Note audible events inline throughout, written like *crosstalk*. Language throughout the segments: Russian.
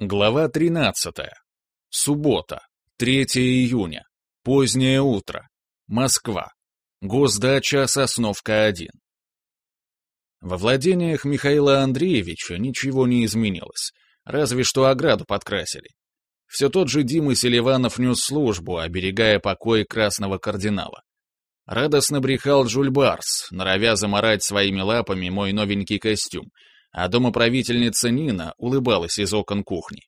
Глава 13. Суббота, 3 июня. Позднее утро. Москва. Госдача Сосновка-1. Во владениях Михаила Андреевича ничего не изменилось, разве что ограду подкрасили. Все тот же Дима Селиванов нес службу, оберегая покой красного кардинала. Радостно брехал Джульбарс, норовя заморать своими лапами мой новенький костюм — а домоправительница Нина улыбалась из окон кухни.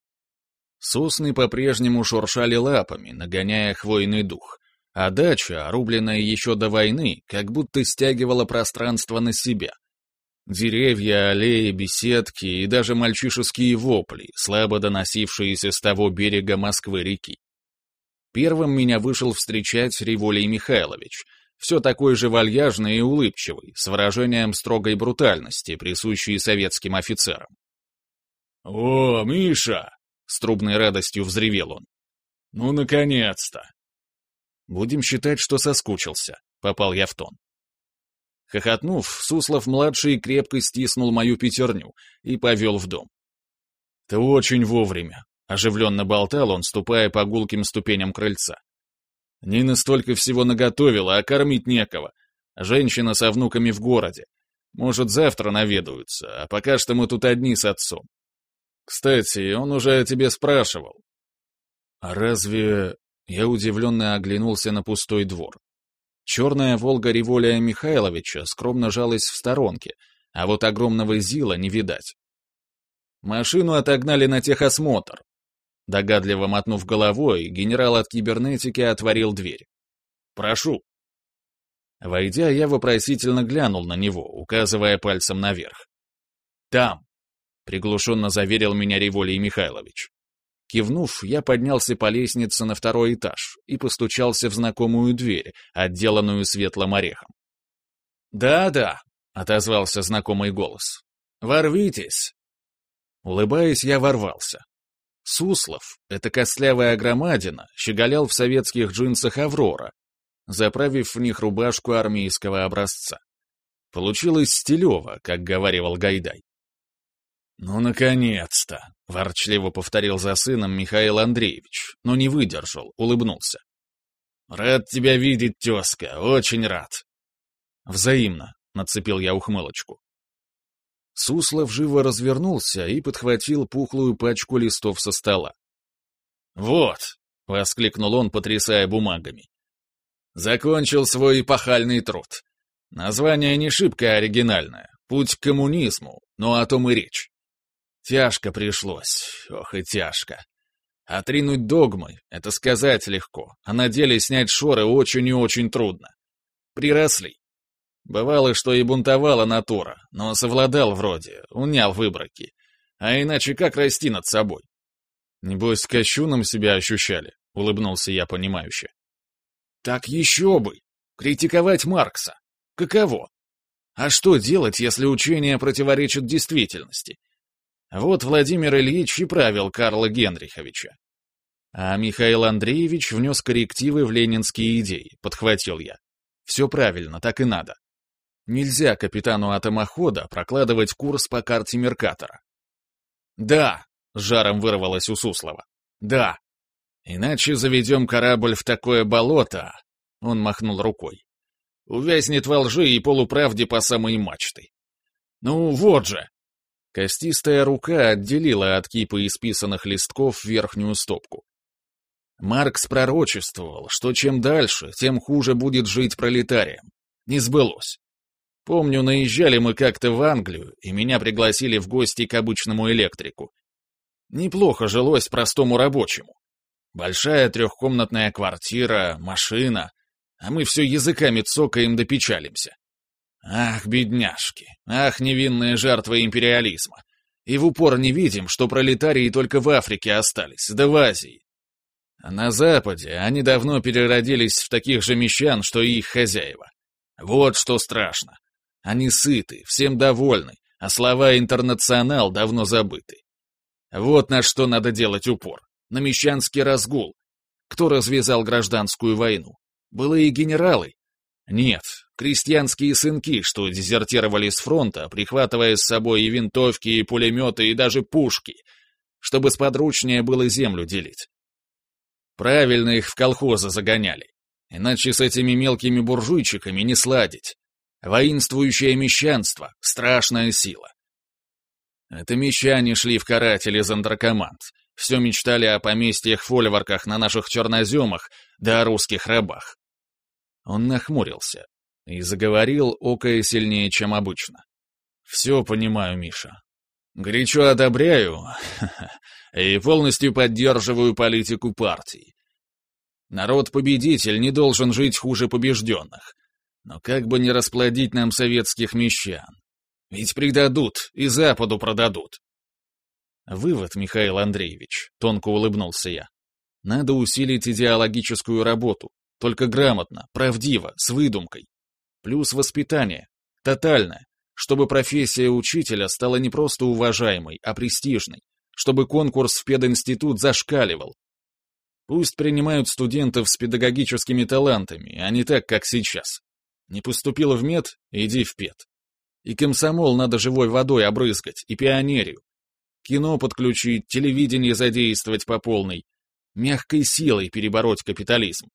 Сосны по-прежнему шуршали лапами, нагоняя хвойный дух, а дача, рубленная еще до войны, как будто стягивала пространство на себя. Деревья, аллеи, беседки и даже мальчишеские вопли, слабо доносившиеся с того берега Москвы-реки. Первым меня вышел встречать Револий Михайлович — все такой же вальяжный и улыбчивый, с выражением строгой брутальности, присущей советским офицерам. «О, Миша!» — с трубной радостью взревел он. «Ну, наконец-то!» «Будем считать, что соскучился», — попал я в тон. Хохотнув, Суслов-младший крепко стиснул мою пятерню и повел в дом. «Ты очень вовремя», — оживленно болтал он, ступая по гулким ступеням крыльца. Нина столько всего наготовила, а кормить некого. Женщина со внуками в городе. Может, завтра наведаются, а пока что мы тут одни с отцом. Кстати, он уже о тебе спрашивал. А разве... Я удивленно оглянулся на пустой двор. Черная «Волга» Револия Михайловича скромно жалась в сторонке, а вот огромного Зила не видать. Машину отогнали на техосмотр, Догадливо мотнув головой, генерал от кибернетики отворил дверь. «Прошу». Войдя, я вопросительно глянул на него, указывая пальцем наверх. «Там», — приглушенно заверил меня Револий Михайлович. Кивнув, я поднялся по лестнице на второй этаж и постучался в знакомую дверь, отделанную светлым орехом. «Да-да», — отозвался знакомый голос. «Ворвитесь!» Улыбаясь, я ворвался. Суслов, эта костлявая громадина, щеголял в советских джинсах «Аврора», заправив в них рубашку армейского образца. Получилось стилево, как говаривал Гайдай. «Ну, наконец-то!» — ворчливо повторил за сыном Михаил Андреевич, но не выдержал, улыбнулся. «Рад тебя видеть, тезка, очень рад!» «Взаимно», — нацепил я ухмылочку. Суслов живо развернулся и подхватил пухлую пачку листов со стола. «Вот!» — воскликнул он, потрясая бумагами. «Закончил свой эпохальный труд. Название не шибко оригинальное. Путь к коммунизму, но о том и речь. Тяжко пришлось, ох и тяжко. Отринуть догмы — это сказать легко, а на деле снять шоры очень и очень трудно. Приросли. Бывало, что и бунтовала натура, но совладал вроде, унял выброки. А иначе как расти над собой? Небось, кощуном себя ощущали, улыбнулся я понимающе. Так еще бы! Критиковать Маркса. Каково? А что делать, если учение противоречит действительности? Вот Владимир Ильич и правил Карла Генриховича. А Михаил Андреевич внес коррективы в ленинские идеи, подхватил я. Все правильно, так и надо. Нельзя капитану атомохода прокладывать курс по карте Меркатора. «Да», — жаром вырвалось у Суслова. «Да. Иначе заведем корабль в такое болото», — он махнул рукой. «Увязнет во лжи и полуправде по самой мачты. Ну, вот же!» Костистая рука отделила от кипа исписанных листков верхнюю стопку. Маркс пророчествовал, что чем дальше, тем хуже будет жить пролетариям. Не сбылось. Помню, наезжали мы как-то в Англию, и меня пригласили в гости к обычному электрику. Неплохо жилось простому рабочему. Большая трехкомнатная квартира, машина, а мы все языками цокаем да печалимся. Ах, бедняжки, ах, невинные жертвы империализма. И в упор не видим, что пролетарии только в Африке остались, да в Азии. А на Западе они давно переродились в таких же мещан, что и их хозяева. Вот что страшно. Они сыты, всем довольны, а слова «интернационал» давно забыты. Вот на что надо делать упор. На мещанский разгул. Кто развязал гражданскую войну? Былые генералы? Нет, крестьянские сынки, что дезертировали с фронта, прихватывая с собой и винтовки, и пулеметы, и даже пушки. чтобы сподручнее было землю делить. Правильно их в колхозы загоняли, иначе с этими мелкими буржуйчиками не сладить. Воинствующее мещанство — страшная сила. Это мещане шли в каратели Зандракоманд, все мечтали о поместьях-фольварках на наших черноземах, да о русских рабах. Он нахмурился и заговорил, окая сильнее, чем обычно. «Все понимаю, Миша. Горячо одобряю *laughs* и полностью поддерживаю политику партии. Народ-победитель не должен жить хуже побежденных. Но как бы не расплодить нам советских мещан? Ведь предадут и Западу продадут. Вывод, Михаил Андреевич, тонко улыбнулся я. Надо усилить идеологическую работу, только грамотно, правдиво, с выдумкой. Плюс воспитание, тотальное, чтобы профессия учителя стала не просто уважаемой, а престижной, чтобы конкурс в пединститут зашкаливал. Пусть принимают студентов с педагогическими талантами, а не так, как сейчас. Не поступила в мед — иди в пед. И комсомол надо живой водой обрызгать, и пионерию. Кино подключить, телевидение задействовать по полной. Мягкой силой перебороть капитализм.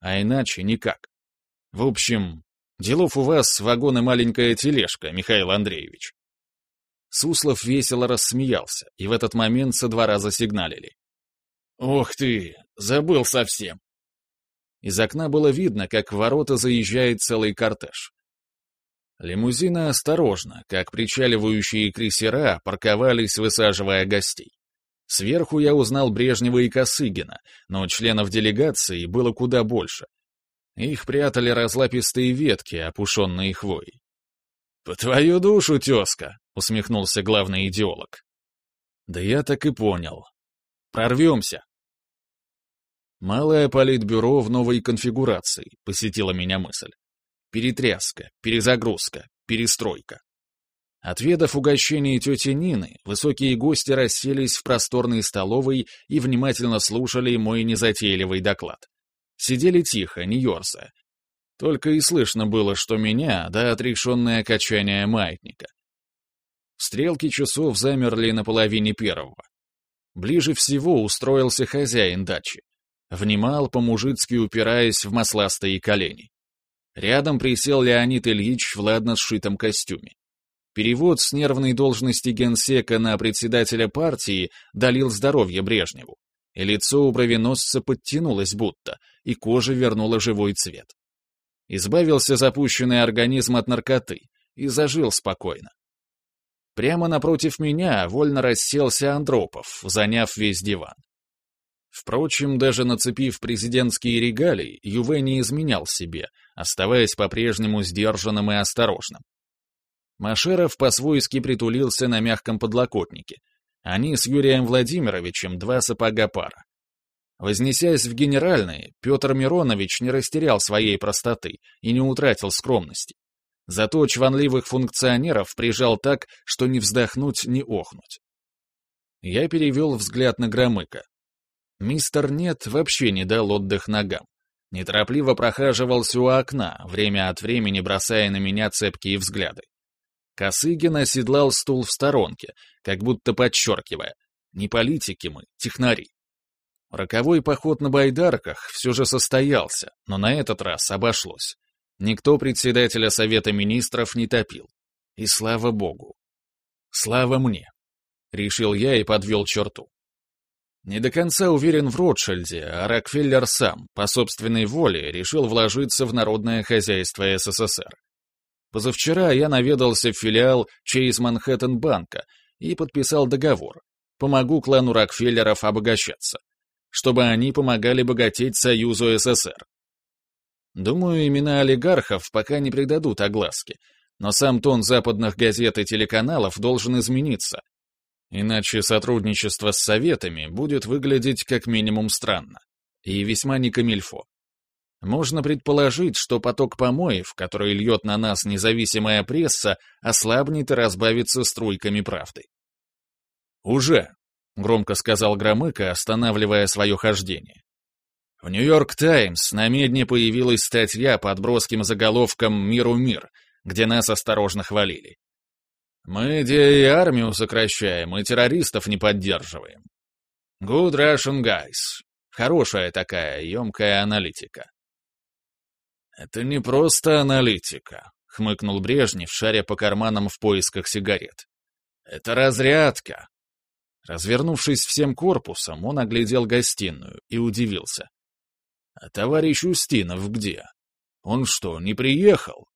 А иначе никак. В общем, делов у вас вагон и маленькая тележка, Михаил Андреевич. Суслов весело рассмеялся, и в этот момент со двора засигналили. «Ох ты, забыл совсем!» Из окна было видно, как в ворота заезжает целый кортеж. Лимузины осторожно, как причаливающие крейсера, парковались, высаживая гостей. Сверху я узнал Брежнева и Косыгина, но членов делегации было куда больше. Их прятали разлапистые ветки, опушенные хвоей. «По твою душу, тезка!» — усмехнулся главный идеолог. «Да я так и понял. Прорвемся!» Малое политбюро в новой конфигурации, посетила меня мысль. Перетряска, перезагрузка, перестройка. Отведав угощение тети Нины, высокие гости расселись в просторной столовой и внимательно слушали мой незатейливый доклад. Сидели тихо, не ерзая. Только и слышно было, что меня, да отрешенное качание маятника. Стрелки часов замерли на половине первого. Ближе всего устроился хозяин дачи. Внимал, по-мужицки упираясь в масластые колени. Рядом присел Леонид Ильич в ладно сшитом костюме. Перевод с нервной должности генсека на председателя партии долил здоровье Брежневу, и лицо у бровеносца подтянулось будто, и кожа вернула живой цвет. Избавился запущенный организм от наркоты и зажил спокойно. Прямо напротив меня вольно расселся Андропов, заняв весь диван. Впрочем, даже нацепив президентские регалии, Юве не изменял себе, оставаясь по-прежнему сдержанным и осторожным. Машеров по-свойски притулился на мягком подлокотнике. Они с Юрием Владимировичем два сапога пара. Вознесясь в генеральные, Петр Миронович не растерял своей простоты и не утратил скромности. Зато чванливых функционеров прижал так, что не вздохнуть, ни охнуть. Я перевел взгляд на Громыка. Мистер Нет вообще не дал отдых ногам. Неторопливо прохаживался у окна, время от времени бросая на меня цепкие взгляды. Косыгин оседлал стул в сторонке, как будто подчеркивая, не политики мы, технари. Роковой поход на байдарках все же состоялся, но на этот раз обошлось. Никто председателя Совета Министров не топил. И слава богу. Слава мне. Решил я и подвел черту. Не до конца уверен в Ротшильде, а Рокфеллер сам, по собственной воле, решил вложиться в народное хозяйство СССР. Позавчера я наведался в филиал Чейз Манхэттен банка и подписал договор. Помогу клану Рокфеллеров обогащаться, чтобы они помогали богатеть Союзу СССР. Думаю, имена олигархов пока не придадут огласки, но сам тон западных газет и телеканалов должен измениться, Иначе сотрудничество с советами будет выглядеть как минимум странно. И весьма не камильфо. Можно предположить, что поток помоев, который льет на нас независимая пресса, ослабнет и разбавится струйками правды. «Уже», — громко сказал Громыко, останавливая свое хождение. В «Нью-Йорк Таймс» на медне появилась статья под броским заголовком «Миру мир», где нас осторожно хвалили. Мы где и армию сокращаем, и террористов не поддерживаем. Good Russian guys. Хорошая такая, емкая аналитика. Это не просто аналитика, хмыкнул Брежнев, шаря по карманам в поисках сигарет. Это разрядка. Развернувшись всем корпусом, он оглядел гостиную и удивился. «А товарищ Устинов где? Он что, не приехал?»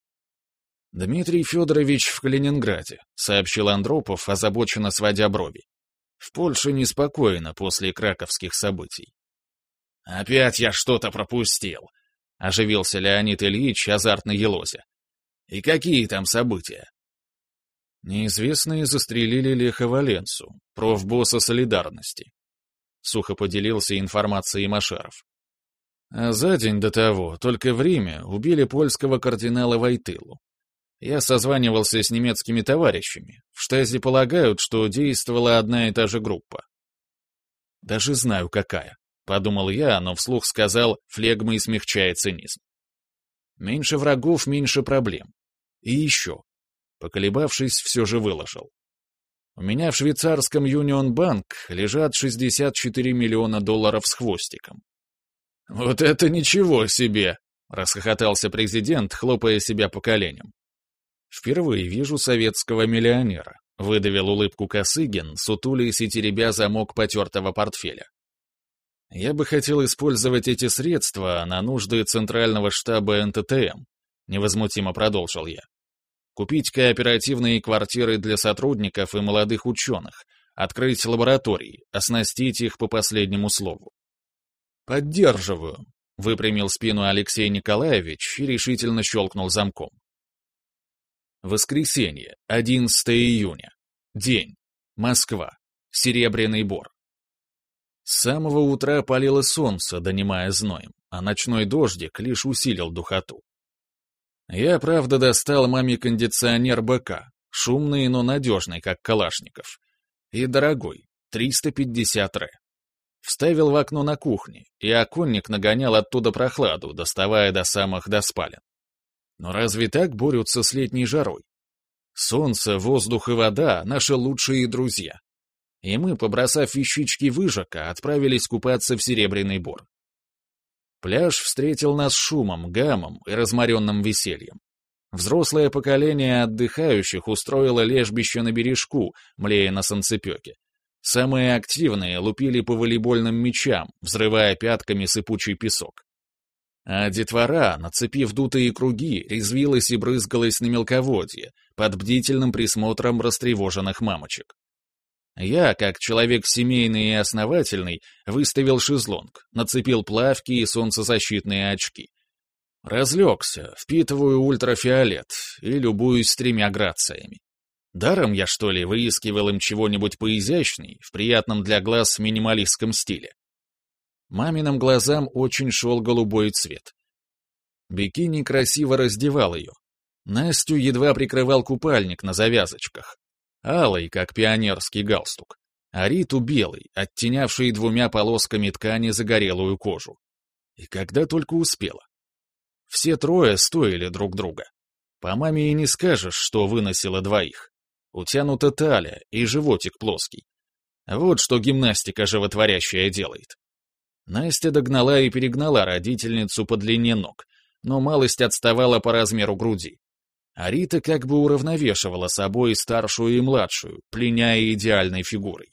«Дмитрий Федорович в Калининграде», — сообщил Андропов, озабоченно сводя брови. «В Польше неспокойно после краковских событий». «Опять я что-то пропустил», — оживился Леонид Ильич, азартно елозя. «И какие там события?» Неизвестные застрелили Леха Валенцу, профбосса солидарности. Сухо поделился информацией Машаров. А за день до того, только в Риме, убили польского кардинала Войтылу. Я созванивался с немецкими товарищами. В штазе полагают, что действовала одна и та же группа. Даже знаю, какая. Подумал я, но вслух сказал, флегмой смягчая цинизм. Меньше врагов, меньше проблем. И еще. Поколебавшись, все же выложил. У меня в швейцарском Bank лежат 64 миллиона долларов с хвостиком. «Вот это ничего себе!» — расхохотался президент, хлопая себя по коленям. «Впервые вижу советского миллионера», — выдавил улыбку Косыгин, сутулясь и теребя замок потертого портфеля. «Я бы хотел использовать эти средства на нужды Центрального штаба НТТМ», — невозмутимо продолжил я. «Купить кооперативные квартиры для сотрудников и молодых ученых, открыть лаборатории, оснастить их по последнему слову. «Поддерживаю», — выпрямил спину Алексей Николаевич и решительно щелкнул замком. Воскресенье, 11 июня. День. Москва. Серебряный бор. С самого утра палило солнце, донимая зноем, а ночной дождик лишь усилил духоту. Я, правда, достал маме кондиционер БК, шумный, но надежный, как Калашников. И дорогой, 350 ре. Вставил в окно на кухне, и оконник нагонял оттуда прохладу, доставая до самых доспален. Но разве так борются с летней жарой? Солнце, воздух и вода — наши лучшие друзья. И мы, побросав вещички выжака, отправились купаться в Серебряный Бор. Пляж встретил нас шумом, гамом и разморенным весельем. Взрослое поколение отдыхающих устроило лежбище на бережку, млея на солнцепеке. Самые активные лупили по волейбольным мячам, взрывая пятками сыпучий песок. А детвора, нацепив дутые круги, резвилась и брызгалась на мелководье, под бдительным присмотром растревоженных мамочек. Я, как человек семейный и основательный, выставил шезлонг, нацепил плавки и солнцезащитные очки. Разлегся, впитываю ультрафиолет и любуюсь тремя грациями. Даром я, что ли, выискивал им чего-нибудь поизящней, в приятном для глаз минималистском стиле. Маминым глазам очень шел голубой цвет. Бикини красиво раздевал ее. Настю едва прикрывал купальник на завязочках. Алый, как пионерский галстук. А Риту белый, оттенявший двумя полосками ткани загорелую кожу. И когда только успела. Все трое стоили друг друга. По маме и не скажешь, что выносила двоих. Утянута талия и животик плоский. Вот что гимнастика животворящая делает. Настя догнала и перегнала родительницу по длине ног, но малость отставала по размеру груди. А Рита как бы уравновешивала собой старшую и младшую, пленяя идеальной фигурой.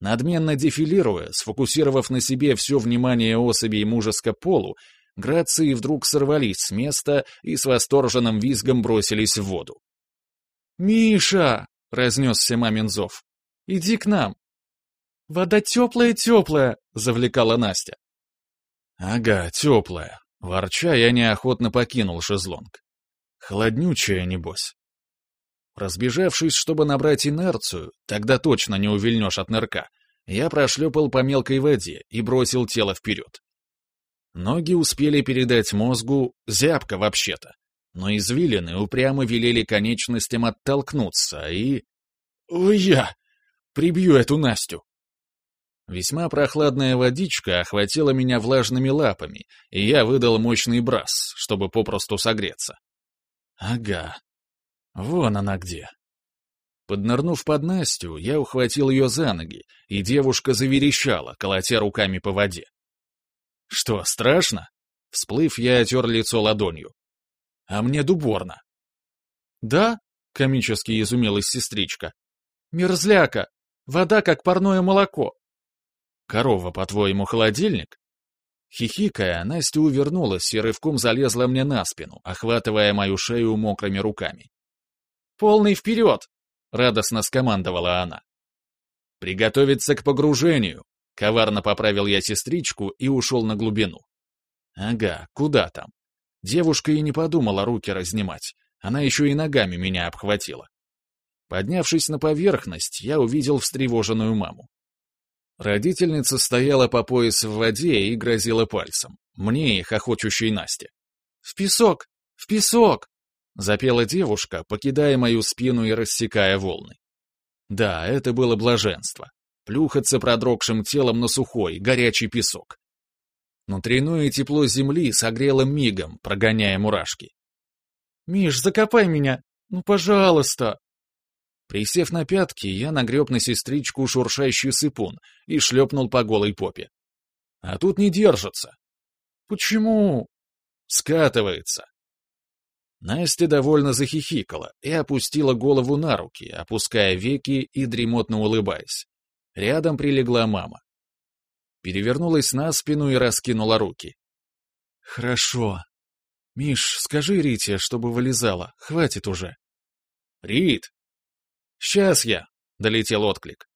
Надменно дефилируя, сфокусировав на себе все внимание особей мужеско полу, Грации вдруг сорвались с места и с восторженным визгом бросились в воду. «Миша!» — разнесся мамин зов. «Иди к нам!» «Вода теплая-теплая!» — завлекала Настя. «Ага, теплая!» — ворча я неохотно покинул шезлонг. «Холоднючая, небось!» Разбежавшись, чтобы набрать инерцию, тогда точно не увильнешь от нырка, я прошлепал по мелкой воде и бросил тело вперед. Ноги успели передать мозгу зябко вообще-то, но извилины упрямо велели конечностям оттолкнуться и... «Ой-я! Прибью эту Настю!» Весьма прохладная водичка охватила меня влажными лапами, и я выдал мощный брас, чтобы попросту согреться. Ага, вон она где. Поднырнув под Настю, я ухватил ее за ноги, и девушка заверещала, колотя руками по воде. «Что, страшно?» Всплыв, я отер лицо ладонью. «А мне дуборно». «Да?» — комически изумилась сестричка. «Мерзляка! Вода, как парное молоко!» «Корова, по-твоему, холодильник?» Хихикая, Настя увернулась и рывком залезла мне на спину, охватывая мою шею мокрыми руками. «Полный вперед!» — радостно скомандовала она. «Приготовиться к погружению!» — коварно поправил я сестричку и ушел на глубину. «Ага, куда там?» Девушка и не подумала руки разнимать, она еще и ногами меня обхватила. Поднявшись на поверхность, я увидел встревоженную маму. Родительница стояла по пояс в воде и грозила пальцем. Мне и хохочущей Насте. «В песок! В песок!» — запела девушка, покидая мою спину и рассекая волны. Да, это было блаженство. Плюхаться продрогшим телом на сухой, горячий песок. Внутреннее тепло земли согрело мигом, прогоняя мурашки. «Миш, закопай меня! Ну, пожалуйста!» Присев на пятки, я нагреб на сестричку шуршащий сыпун и шлепнул по голой попе. А тут не держится. Почему? Скатывается. Настя довольно захихикала и опустила голову на руки, опуская веки и дремотно улыбаясь. Рядом прилегла мама. Перевернулась на спину и раскинула руки. «Хорошо. Миш, скажи Рите, чтобы вылезала. Хватит уже». «Рит!» «Сейчас я!» — долетел отклик.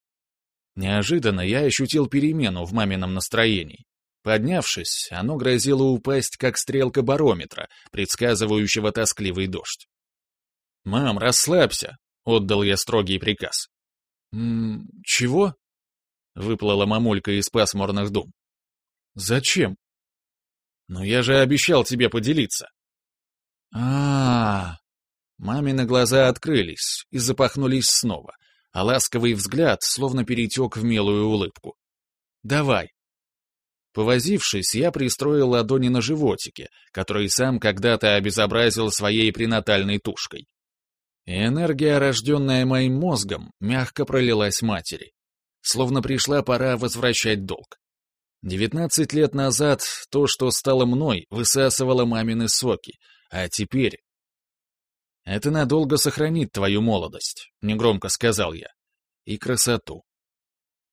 Неожиданно я ощутил перемену в мамином настроении. Поднявшись, оно грозило упасть, как стрелка барометра, предсказывающего тоскливый дождь. «Мам, расслабься!» — отдал я строгий приказ. «М -м, чего?» — выплыла мамулька из пасмурных дум. «Зачем?» «Ну я же обещал тебе поделиться». А, -а, -а Мамины глаза открылись и запахнулись снова, а ласковый взгляд словно перетек в милую улыбку. «Давай». Повозившись, я пристроил ладони на животике, который сам когда-то обезобразил своей пренатальной тушкой. И энергия, рожденная моим мозгом, мягко пролилась матери. Словно пришла пора возвращать долг. Девятнадцать лет назад то, что стало мной, высасывало мамины соки, а теперь это надолго сохранит твою молодость», — негромко сказал я. «И красоту».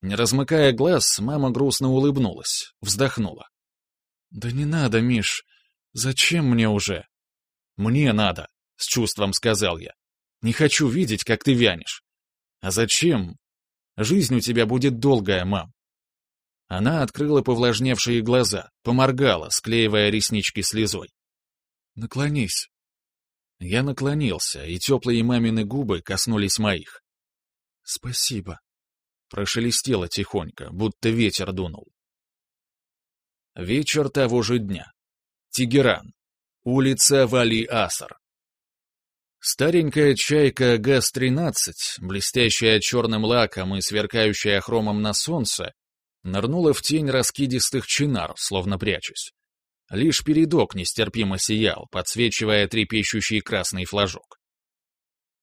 Не размыкая глаз, мама грустно улыбнулась, вздохнула. «Да не надо, Миш. Зачем мне уже?» «Мне надо», — с чувством сказал я. «Не хочу видеть, как ты вянешь». «А зачем? Жизнь у тебя будет долгая, мам». Она открыла повлажневшие глаза, поморгала, склеивая реснички слезой. «Наклонись», я наклонился, и теплые мамины губы коснулись моих. «Спасибо», — прошелестело тихонько, будто ветер дунул. Вечер того же дня. Тегеран. Улица Вали-Асар. Старенькая чайка ГАЗ-13, блестящая черным лаком и сверкающая хромом на солнце, нырнула в тень раскидистых чинар, словно прячась. Лишь передок нестерпимо сиял, подсвечивая трепещущий красный флажок.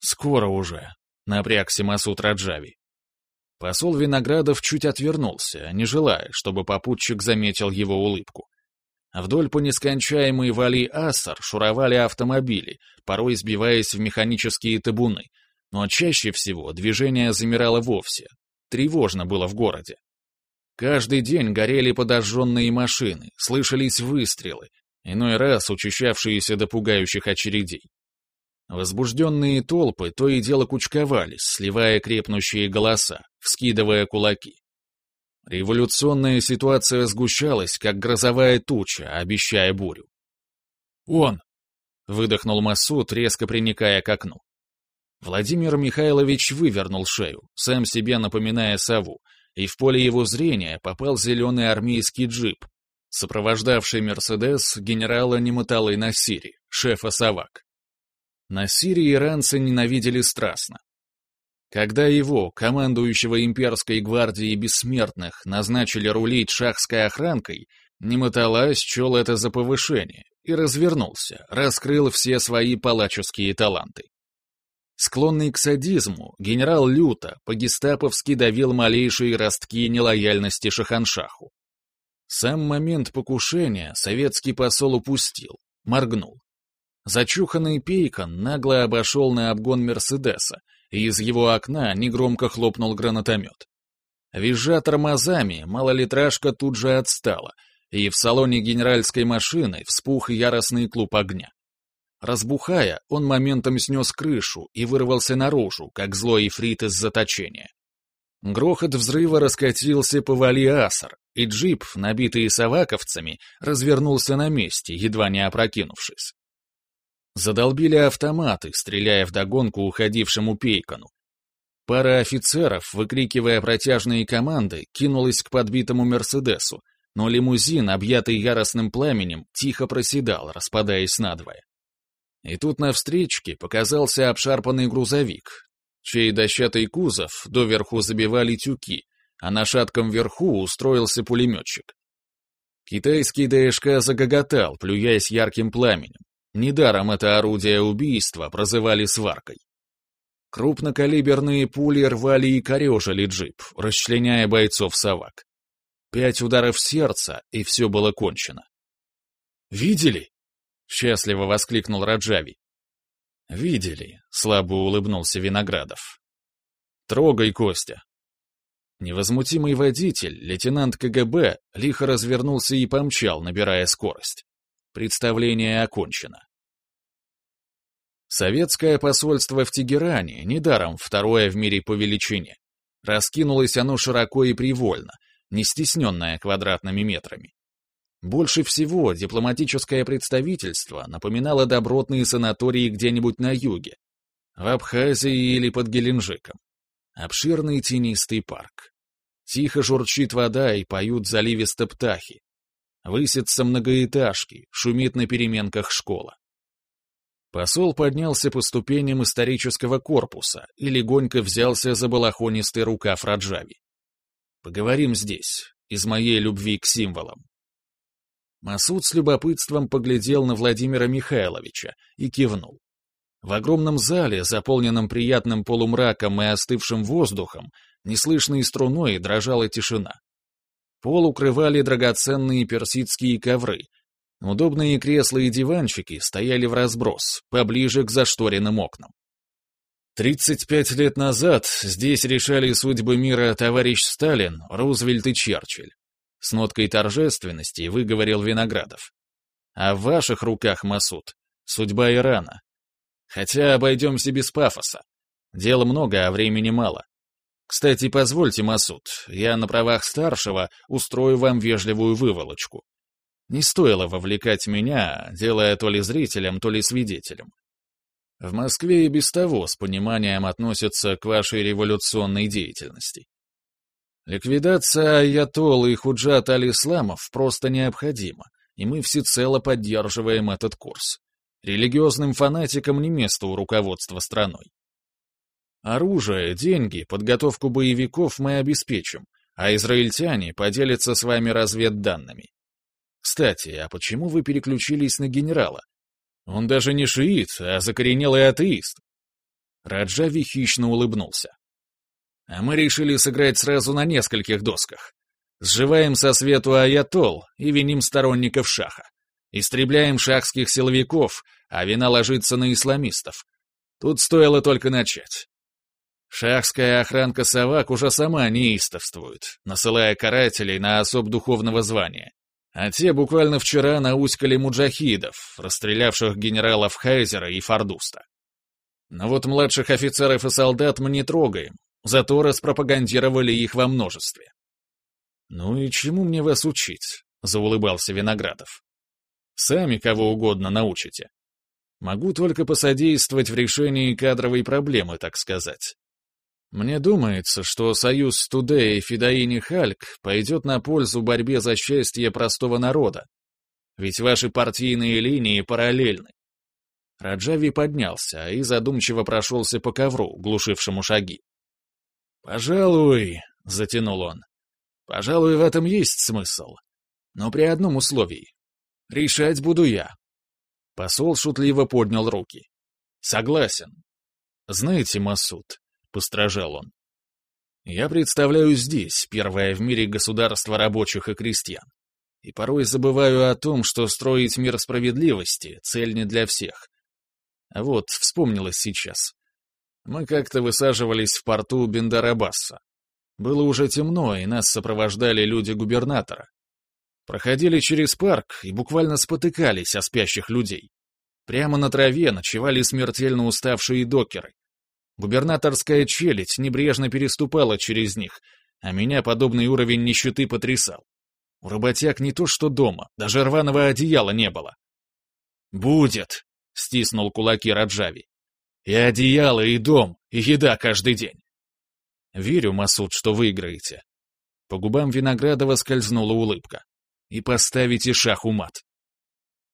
«Скоро уже», — напрягся Масуд Раджави. Посол Виноградов чуть отвернулся, не желая, чтобы попутчик заметил его улыбку. Вдоль по нескончаемой вали Ассар шуровали автомобили, порой сбиваясь в механические табуны, но чаще всего движение замирало вовсе. Тревожно было в городе. Каждый день горели подожженные машины, слышались выстрелы, иной раз учащавшиеся до пугающих очередей. Возбужденные толпы то и дело кучковались, сливая крепнущие голоса, вскидывая кулаки. Революционная ситуация сгущалась, как грозовая туча, обещая бурю. «Он!» — выдохнул Масуд, резко приникая к окну. Владимир Михайлович вывернул шею, сам себе напоминая сову, и в поле его зрения попал зеленый армейский джип, сопровождавший «Мерседес» генерала Нематалы Насири, шефа «Савак». Насири иранцы ненавидели страстно. Когда его, командующего имперской гвардией бессмертных, назначили рулить шахской охранкой, Нематала счел это за повышение и развернулся, раскрыл все свои палаческие таланты. Склонный к садизму, генерал люто, по-гестаповски давил малейшие ростки нелояльности Шаханшаху. Сам момент покушения советский посол упустил, моргнул. Зачуханный Пейкон нагло обошел на обгон Мерседеса, и из его окна негромко хлопнул гранатомет. Визжа тормозами, малолитражка тут же отстала, и в салоне генеральской машины вспух яростный клуб огня. Разбухая, он моментом снес крышу и вырвался наружу, как злой ифрит из заточения. Грохот взрыва раскатился по Вали-Асар, и джип, набитый соваковцами, развернулся на месте, едва не опрокинувшись. Задолбили автоматы, стреляя вдогонку уходившему Пейкону. Пара офицеров, выкрикивая протяжные команды, кинулась к подбитому «Мерседесу», но лимузин, объятый яростным пламенем, тихо проседал, распадаясь надвое. И тут на встречке показался обшарпанный грузовик, чей дощатый кузов доверху забивали тюки, а на шатком верху устроился пулеметчик. Китайский ДШК загоготал, плюясь ярким пламенем. Недаром это орудие убийства прозывали сваркой. Крупнокалиберные пули рвали и корежили джип, расчленяя бойцов совак. Пять ударов сердца, и все было кончено. «Видели?» — счастливо воскликнул Раджави. «Видели», — слабо улыбнулся Виноградов. «Трогай, Костя». Невозмутимый водитель, лейтенант КГБ, лихо развернулся и помчал, набирая скорость. Представление окончено. Советское посольство в Тегеране, недаром второе в мире по величине. Раскинулось оно широко и привольно, не стесненное квадратными метрами. Больше всего дипломатическое представительство напоминало добротные санатории где-нибудь на юге, в Абхазии или под Геленджиком. Обширный тенистый парк. Тихо журчит вода и поют заливисто птахи. Высятся многоэтажки, шумит на переменках школа. Посол поднялся по ступеням исторического корпуса и легонько взялся за балахонистый рукав Раджави. «Поговорим здесь, из моей любви к символам». Масуд с любопытством поглядел на Владимира Михайловича и кивнул. В огромном зале, заполненном приятным полумраком и остывшим воздухом, неслышной струной дрожала тишина. Пол укрывали драгоценные персидские ковры. Удобные кресла и диванчики стояли в разброс, поближе к зашторенным окнам. Тридцать пять лет назад здесь решали судьбы мира товарищ Сталин, Рузвельт и Черчилль с ноткой торжественности выговорил Виноградов. А в ваших руках, Масуд, судьба Ирана. Хотя обойдемся без пафоса. Дела много, а времени мало. Кстати, позвольте, Масуд, я на правах старшего устрою вам вежливую выволочку. Не стоило вовлекать меня, делая то ли зрителем, то ли свидетелем. В Москве и без того с пониманием относятся к вашей революционной деятельности. Ликвидация аятоллы и худжат аль-исламов просто необходима, и мы всецело поддерживаем этот курс. Религиозным фанатикам не место у руководства страной. Оружие, деньги, подготовку боевиков мы обеспечим, а израильтяне поделятся с вами разведданными. Кстати, а почему вы переключились на генерала? Он даже не шиит, а закоренелый атеист. Раджави хищно улыбнулся. А мы решили сыграть сразу на нескольких досках. Сживаем со свету аятол и виним сторонников шаха. Истребляем шахских силовиков, а вина ложится на исламистов. Тут стоило только начать. Шахская охранка Савак уже сама неистовствует, насылая карателей на особ духовного звания. А те буквально вчера науськали муджахидов, расстрелявших генералов Хайзера и Фардуста. Но вот младших офицеров и солдат мы не трогаем, Зато распропагандировали их во множестве. «Ну и чему мне вас учить?» — заулыбался Виноградов. «Сами кого угодно научите. Могу только посодействовать в решении кадровой проблемы, так сказать. Мне думается, что союз Тудея и Федоини Хальк пойдет на пользу борьбе за счастье простого народа. Ведь ваши партийные линии параллельны. Раджави поднялся и задумчиво прошелся по ковру, глушившему шаги. «Пожалуй», — затянул он, — «пожалуй, в этом есть смысл. Но при одном условии. Решать буду я». Посол шутливо поднял руки. «Согласен. «Знаете, Масуд», — постражал он, — «я представляю здесь первое в мире государство рабочих и крестьян. И порой забываю о том, что строить мир справедливости — цель не для всех. А вот, вспомнилось сейчас. Мы как-то высаживались в порту Бендарабасса. Было уже темно, и нас сопровождали люди губернатора. Проходили через парк и буквально спотыкались о спящих людей. Прямо на траве ночевали смертельно уставшие докеры. Губернаторская челядь небрежно переступала через них, а меня подобный уровень нищеты потрясал. У работяг не то что дома, даже рваного одеяла не было. «Будет!» — стиснул кулаки Раджави. «И одеяло, и дом, и еда каждый день!» «Верю, Масуд, что выиграете». По губам Виноградова скользнула улыбка. «И поставите шаху мат».